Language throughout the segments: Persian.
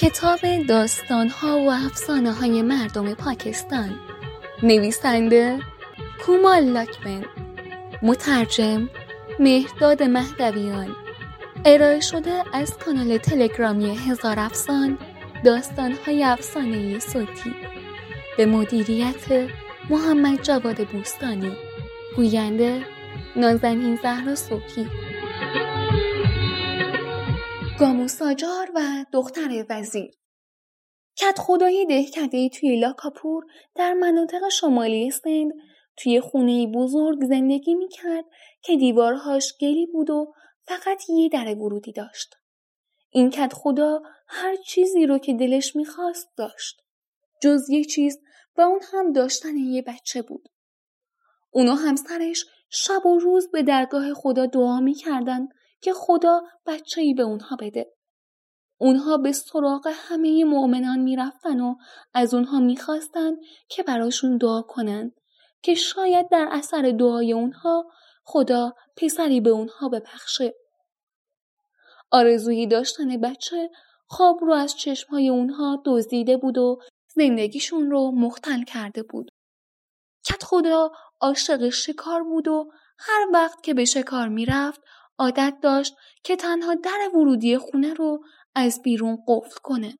کتاب داستانها و افسانه های مردم پاکستان. نویسنده کومال لاکمن. مترجم مهداد مهدویان. ارائه شده از کانال تلگرامی هزار افسان داستانهای افسانه صوتی. به مدیریت محمد جواد بوستانی. گوینده نازنین زهرا صبحی ساجار و دختر وزیر کت خدای دهکده توی لاکاپور در مناطق شمالی سند توی خونه بزرگ زندگی می‌کرد که دیوارهاش گلی بود و فقط یه در ورودی داشت. این کت خدا هر چیزی رو که دلش می‌خواست داشت. جز یه چیز و اون هم داشتن یه بچه بود. اونو همسرش شب و روز به درگاه خدا دعا می‌کردن که خدا بچه ای به اونها بده. اونها به سراغ همه مؤمنان می‌رفتن و از اونها می‌خواستن که براشون دعا کنن که شاید در اثر دعای اونها خدا پسری به اونها ببخشه. آرزویی داشتن بچه خواب رو از چشمهای اونها دزدیده بود و زندگیشون رو مختل کرده بود. کت خدا عاشق شکار بود و هر وقت که به شکار می‌رفت عادت داشت که تنها در ورودی خونه رو از بیرون قفل کنه.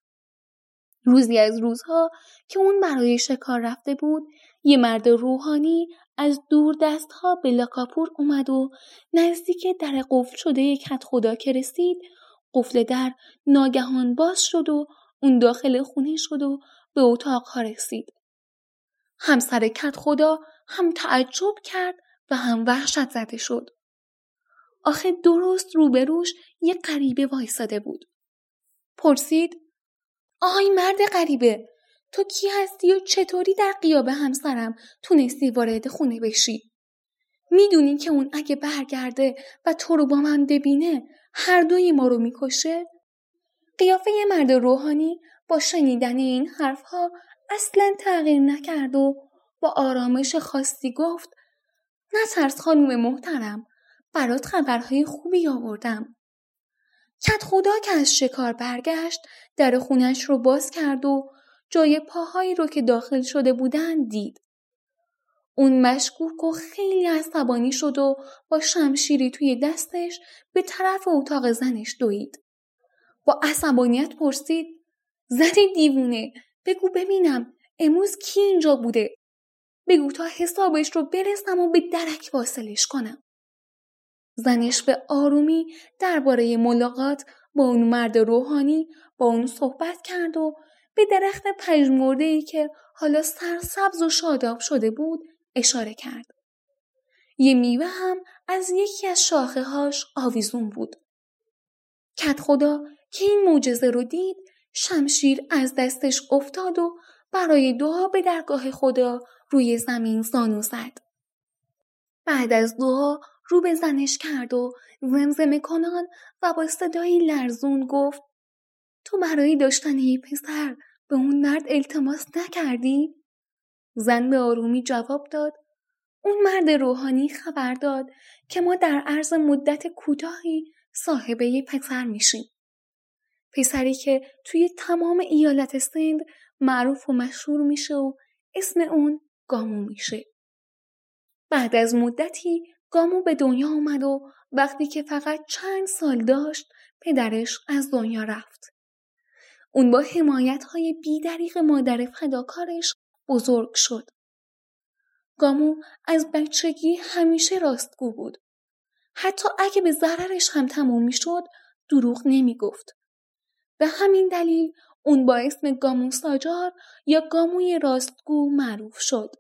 روزی از روزها که اون برای شکار رفته بود یه مرد روحانی از دور دستها به لاکاپور اومد و نزدیک در قفل شده کت خدا که رسید قفل در ناگهان باز شد و اون داخل خونه شد و به اتاقها رسید. همسر کت خدا هم تعجب کرد و هم وحشت زده شد. آخه درست روبروش یه غریبه وایساده بود. پرسید آهای مرد غریبه تو کی هستی و چطوری در قیاب همسرم تونستی وارد خونه بشی؟ می‌دونی که اون اگه برگرده و تو رو با من ببینه هر دوی ما رو می‌کشه؟ قیافه یه مرد روحانی با شنیدن این حرفها اصلا تغییر نکرد و با آرامش خاصی گفت نترس خانوم محترم برات خبرهای خوبی آوردم. کت خدا که از شکار برگشت در خونش رو باز کرد و جای پاهایی رو که داخل شده بودن دید. اون مشکوک و خیلی عصبانی شد و با شمشیری توی دستش به طرف اتاق زنش دوید. با عصبانیت پرسید زن دیوونه بگو ببینم امروز کی اینجا بوده؟ بگو تا حسابش رو برسم و به درک واصلش کنم. زنش به آرومی درباره ملاقات با اون مرد روحانی با اون صحبت کرد و به درخت پژمرده ای که حالا سرسبز و شاداب شده بود اشاره کرد. یه میوه هم از یکی از شاخه هاش آویزون بود. کت خدا که این معجزه رو دید شمشیر از دستش افتاد و برای دعا به درگاه خدا روی زمین زانو زد. بعد از دعا رو به زنش کرد و زمزمه کنان و با صدایی لرزون گفت تو برای داشتن یه پسر به اون مرد التماس نکردی؟ زن به آرومی جواب داد اون مرد روحانی خبر داد که ما در عرض مدت کوتاهی صاحب یه پسر میشیم. پسری که توی تمام ایالت سند معروف و مشهور میشه و اسم اون گامو میشه. بعد از مدتی گامو به دنیا اومد و وقتی که فقط چند سال داشت پدرش از دنیا رفت. اون با حمایت های بیدریق مادر فداکارش بزرگ شد. گامو از بچگی همیشه راستگو بود. حتی اگه به ضررش هم تموم می شد دروغ نمی گفت. به همین دلیل اون با اسم گامو ساجار یا گاموی راستگو معروف شد.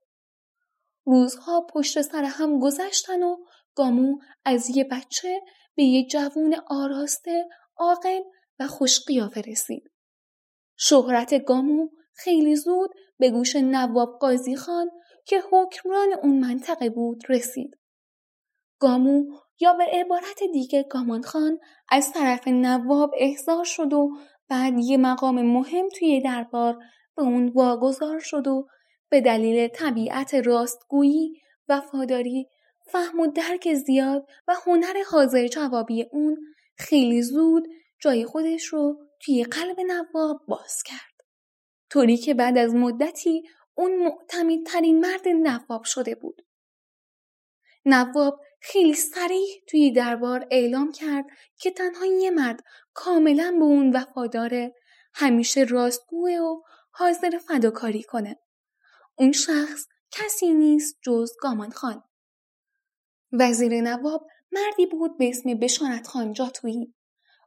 روزها پشت سر هم گذشتن و گامو از یه بچه به یه جوون آراسته، عاقل و خوشقیافه رسید. شهرت گامو خیلی زود به گوش نواب قاضی خان که حکمران اون منطقه بود رسید. گامو یا به عبارت دیگه گامان خان از طرف نواب احضار شد و بعد یه مقام مهم توی دربار به اون واگذار شد و به دلیل طبیعت راستگویی، وفاداری، فهم و درک زیاد و هنر حاضر جوابی اون خیلی زود جای خودش رو توی قلب نواب باز کرد. طوری که بعد از مدتی اون معتمیدترین مرد نواب شده بود. نواب خیلی سریع توی دربار اعلام کرد که تنها یه مرد کاملا به اون وفاداره همیشه راستگوه و حاضر فداکاری کنه. اون شخص کسی نیست جز گامان خان. وزیر نواب مردی بود به اسم بشارت خان جاتویی.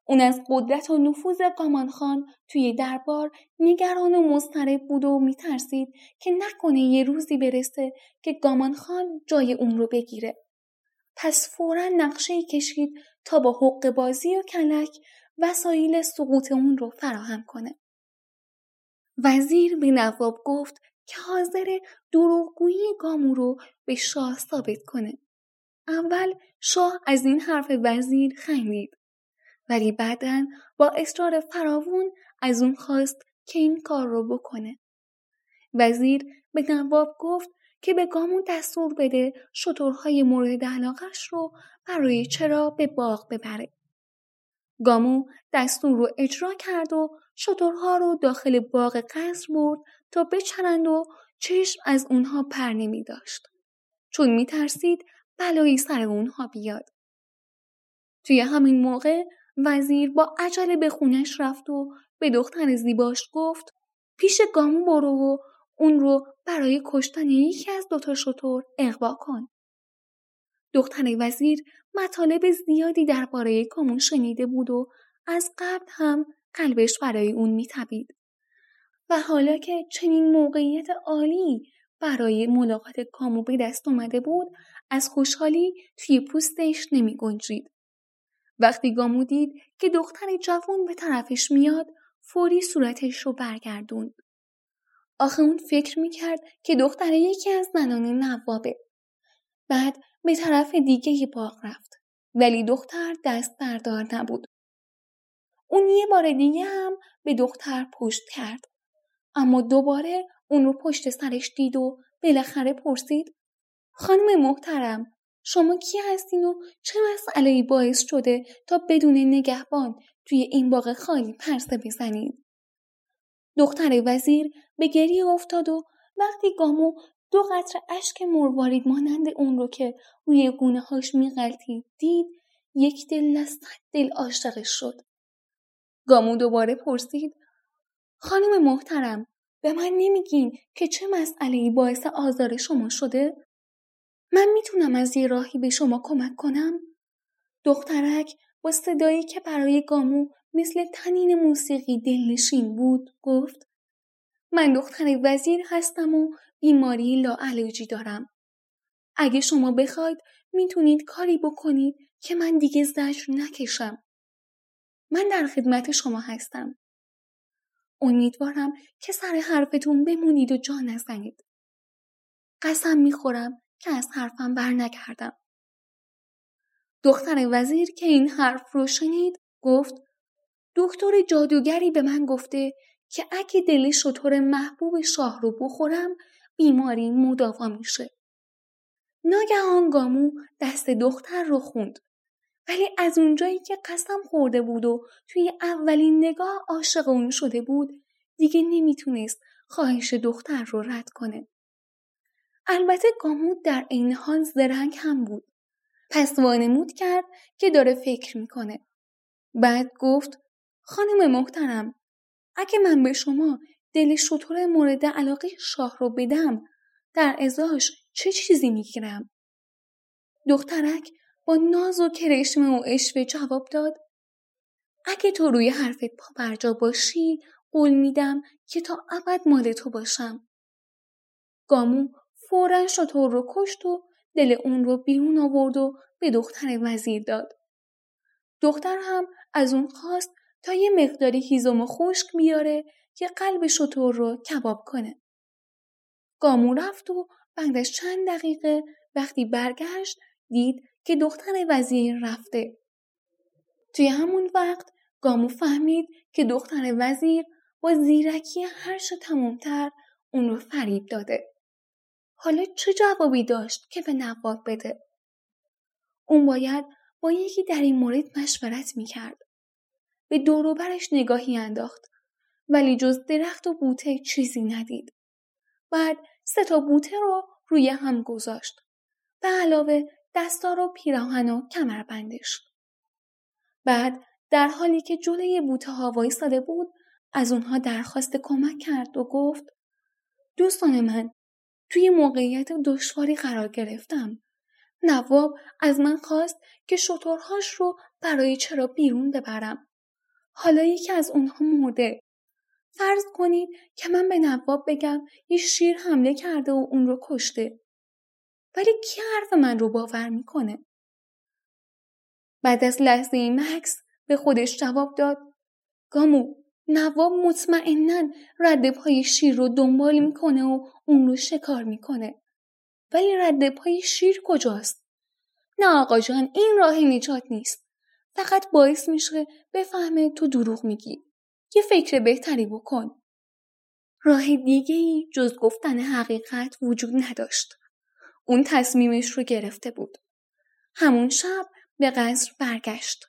اون از قدرت و نفوذ گامان خان توی دربار نگران و مضطرب بود و میترسید که نکنه یه روزی برسه که گامان خان جای اون رو بگیره. پس فورا نقشه کشید تا با حق بازی و کلک وسایل سقوط اون رو فراهم کنه. وزیر به نواب گفت که حاضر دروغگویی گامو رو به شاه ثابت کنه. اول شاه از این حرف وزیر خندید ولی بعدا با اصرار فراوون از اون خواست که این کار رو بکنه. وزیر به نواب گفت که به گامو دستور بده شطورهای مورد علاقش رو برای چرا به باغ ببره. گامو دستور رو اجرا کرد و شطورها رو داخل باغ قصر برد تا بچرند و چشم از اونها پر نمی داشت. چون می ترسید بلایی سر اونها بیاد. توی همین موقع وزیر با عجله به خونش رفت و به دختر زیباش گفت پیش گامو برو و اون رو برای کشتن یکی از دوتا شطور اقوا کن. دختر وزیر مطالب زیادی درباره کامون شنیده بود و از قبل هم قلبش برای اون میتبید. و حالا که چنین موقعیت عالی برای ملاقات کامو به دست اومده بود از خوشحالی توی پوستش نمی گنجید. وقتی گامو دید که دختر جوان به طرفش میاد فوری صورتش رو برگردوند. آخه اون فکر می‌کرد که دختر یکی از زنان نوابه. بعد به طرف دیگه باغ رفت. ولی دختر دست بردار نبود. اون یه بار دیگه هم به دختر پشت کرد. اما دوباره اون رو پشت سرش دید و بالاخره پرسید خانم محترم شما کی هستین و چه مسئله باعث شده تا بدون نگهبان توی این باغ خالی پرسه بزنید؟ دختر وزیر به گریه افتاد و وقتی گامو دو قطر اشک مروارید مانند اون رو که روی گونه هاش میغلطید دید یک دل از دل عاشقش شد. گامو دوباره پرسید خانم محترم به من نمیگین که چه مسئله باعث آزار شما شده؟ من می‌تونم از یه راهی به شما کمک کنم؟ دخترک با صدایی که برای گامو مثل تنین موسیقی دلنشین بود گفت من دختر وزیر هستم و بیماری لاعلاجی دارم. اگه شما بخواید می‌تونید کاری بکنید که من دیگه زجر نکشم. من در خدمت شما هستم. امیدوارم که سر حرفتون بمونید و جا نزنید. قسم می‌خورم که از حرفم بر نکردم. دختر وزیر که این حرف رو شنید گفت دکتر جادوگری به من گفته که اگه دل شطور محبوب شاه رو بخورم بیماری مداوا میشه. ناگهان گامو دست دختر رو خوند. ولی از اونجایی که قسم خورده بود و توی اولین نگاه عاشق اون شده بود دیگه نمی‌تونست خواهش دختر رو رد کنه. البته گامو در این حال زرنگ هم بود. پس وانمود کرد که داره فکر می‌کنه. بعد گفت خانم محترم اگه من به شما دل شطور مورد علاقه شاه رو بدم در ازاش چه چیزی می‌گیرم؟ دخترک با ناز و کرشمه و اشوه جواب داد اگه تو روی حرفت پا برجا باشی قول میدم که تا ابد مال تو باشم. گامو فورا شطور رو کشت و دل اون رو بیرون آورد و به دختر وزیر داد. دختر هم از اون خواست تا یه مقداری هیزم و خشک بیاره که قلب شطور رو کباب کنه. گامو رفت و بعد چند دقیقه وقتی برگشت دید که دختر وزیر رفته. توی همون وقت گامو فهمید که دختر وزیر با زیرکی هرچه تمومتر اون رو فریب داده. حالا چه جوابی داشت که به نواب بده؟ اون باید با یکی در این مورد مشورت می‌کرد. به دوروبرش نگاهی انداخت ولی جز درخت و بوته چیزی ندید. بعد سه تا بوته رو روی هم گذاشت. به علاوه دستار و پیراهن و کمربندش. بعد در حالی که جلوی بوته ها وایستاده بود از اونها درخواست کمک کرد و گفت دوستان من توی موقعیت دشواری قرار گرفتم. نواب از من خواست که شطورهاش رو برای چرا بیرون ببرم. حالا یکی از اونها مرده. فرض کنید که من به نواب بگم یه شیر حمله کرده و اون رو کشته. ولی کی حرف من رو باور می‌کنه؟ بعد از لحظه مکس به خودش جواب داد گامو نواب مطمئنا رد پای شیر رو دنبال می‌کنه و اون رو شکار می‌کنه. ولی رد پای شیر کجاست؟ نه آقا جان این راه نجات نیست. فقط باعث میشه بفهمه تو دروغ میگی. یه فکر بهتری بکن. راه دیگه ای جز گفتن حقیقت وجود نداشت. اون تصمیمش رو گرفته بود. همون شب به قصر برگشت.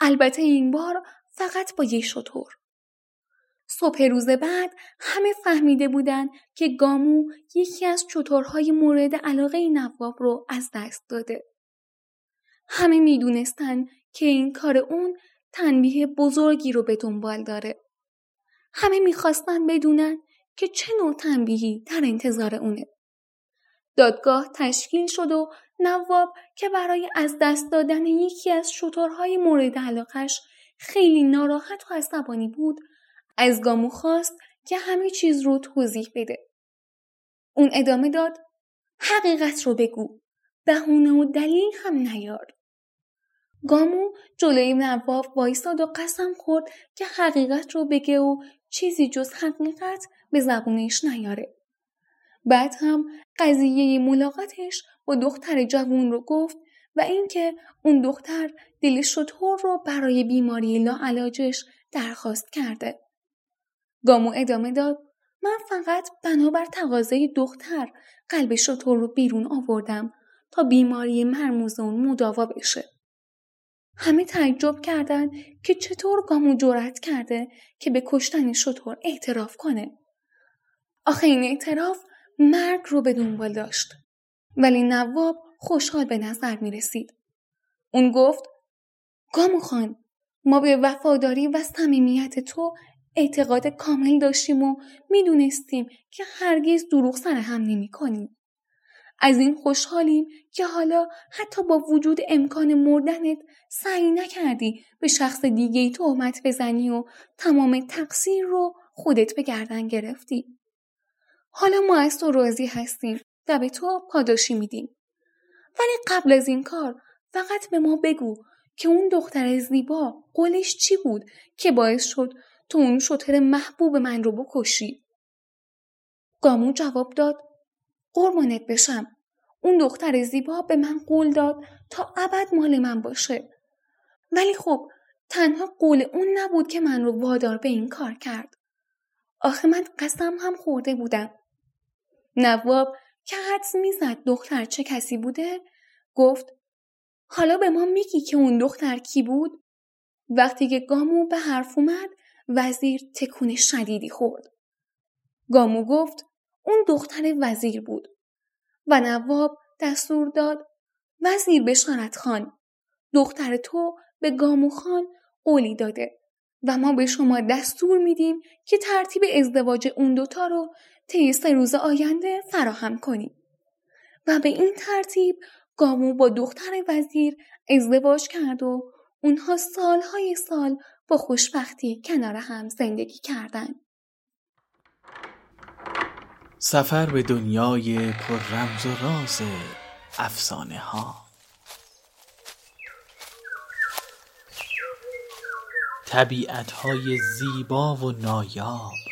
البته این بار فقط با یه شطور. صبح روز بعد همه فهمیده بودند که گامو یکی از چطورهای مورد علاقه نواب رو از دست داده. همه می‌دونستن که این کار اون تنبیه بزرگی رو به دنبال داره. همه می‌خواستن بدونن که چه نوع تنبیهی در انتظار اونه. دادگاه تشکیل شد و نواب که برای از دست دادن یکی از شطورهای مورد علاقش خیلی ناراحت و عصبانی بود از گامو خواست که همه چیز رو توضیح بده. اون ادامه داد حقیقت رو بگو. بهونه و دلیل هم نیار. گامو جلوی نواب وایستاد و قسم خورد که حقیقت رو بگه و چیزی جز حقیقت به زبونش نیاره. بعد هم قضیه ملاقاتش با دختر جوون رو گفت و اینکه اون دختر دل شطور رو برای بیماری لاعلاجش درخواست کرده. گامو ادامه داد من فقط بنابر تقاضای دختر قلب شطور رو بیرون آوردم تا بیماری مرموز اون مداوا بشه. همه تعجب کردند که چطور گامو جرأت کرده که به کشتن شطور اعتراف کنه. آخه این اعتراف مرگ رو به دنبال داشت. ولی نواب خوشحال به نظر می رسید. اون گفت گامو خان ما به وفاداری و صمیمیت تو اعتقاد کامل داشتیم و می‌دونستیم که هرگز دروغ سر هم نمی کنیم. از این خوشحالیم که حالا حتی با وجود امکان مردنت سعی نکردی به شخص دیگه ای تهمت بزنی و تمام تقصیر رو خودت به گردن گرفتی. حالا ما از تو راضی هستیم و به تو پاداشی میدیم. ولی قبل از این کار فقط به ما بگو که اون دختر زیبا قولش چی بود که باعث شد تو اون شطر محبوب من رو بکشی. گامو جواب داد قربانت بشم. اون دختر زیبا به من قول داد تا ابد مال من باشه. ولی خب تنها قول اون نبود که من رو وادار به این کار کرد. آخه من قسم هم خورده بودم. نواب که حدس می‌زد دختر چه کسی بوده گفت حالا به ما میگی که اون دختر کی بود؟ وقتی که گامو به حرف اومد وزیر تکون شدیدی خورد. گامو گفت اون دختر وزیر بود و نواب دستور داد وزیر بشارت خان دختر تو به گامو خان قولی داده و ما به شما دستور میدیم که ترتیب ازدواج اون دوتا رو طی سه روز آینده فراهم کنیم و به این ترتیب گامو با دختر وزیر ازدواج کرد و اونها سالهای سال با خوشبختی کنار هم زندگی کردند. سفر به دنیای پر رمز و راز افسانه ها. طبیعت های زیبا و نایاب.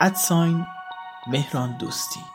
ادساین مهران دوستی.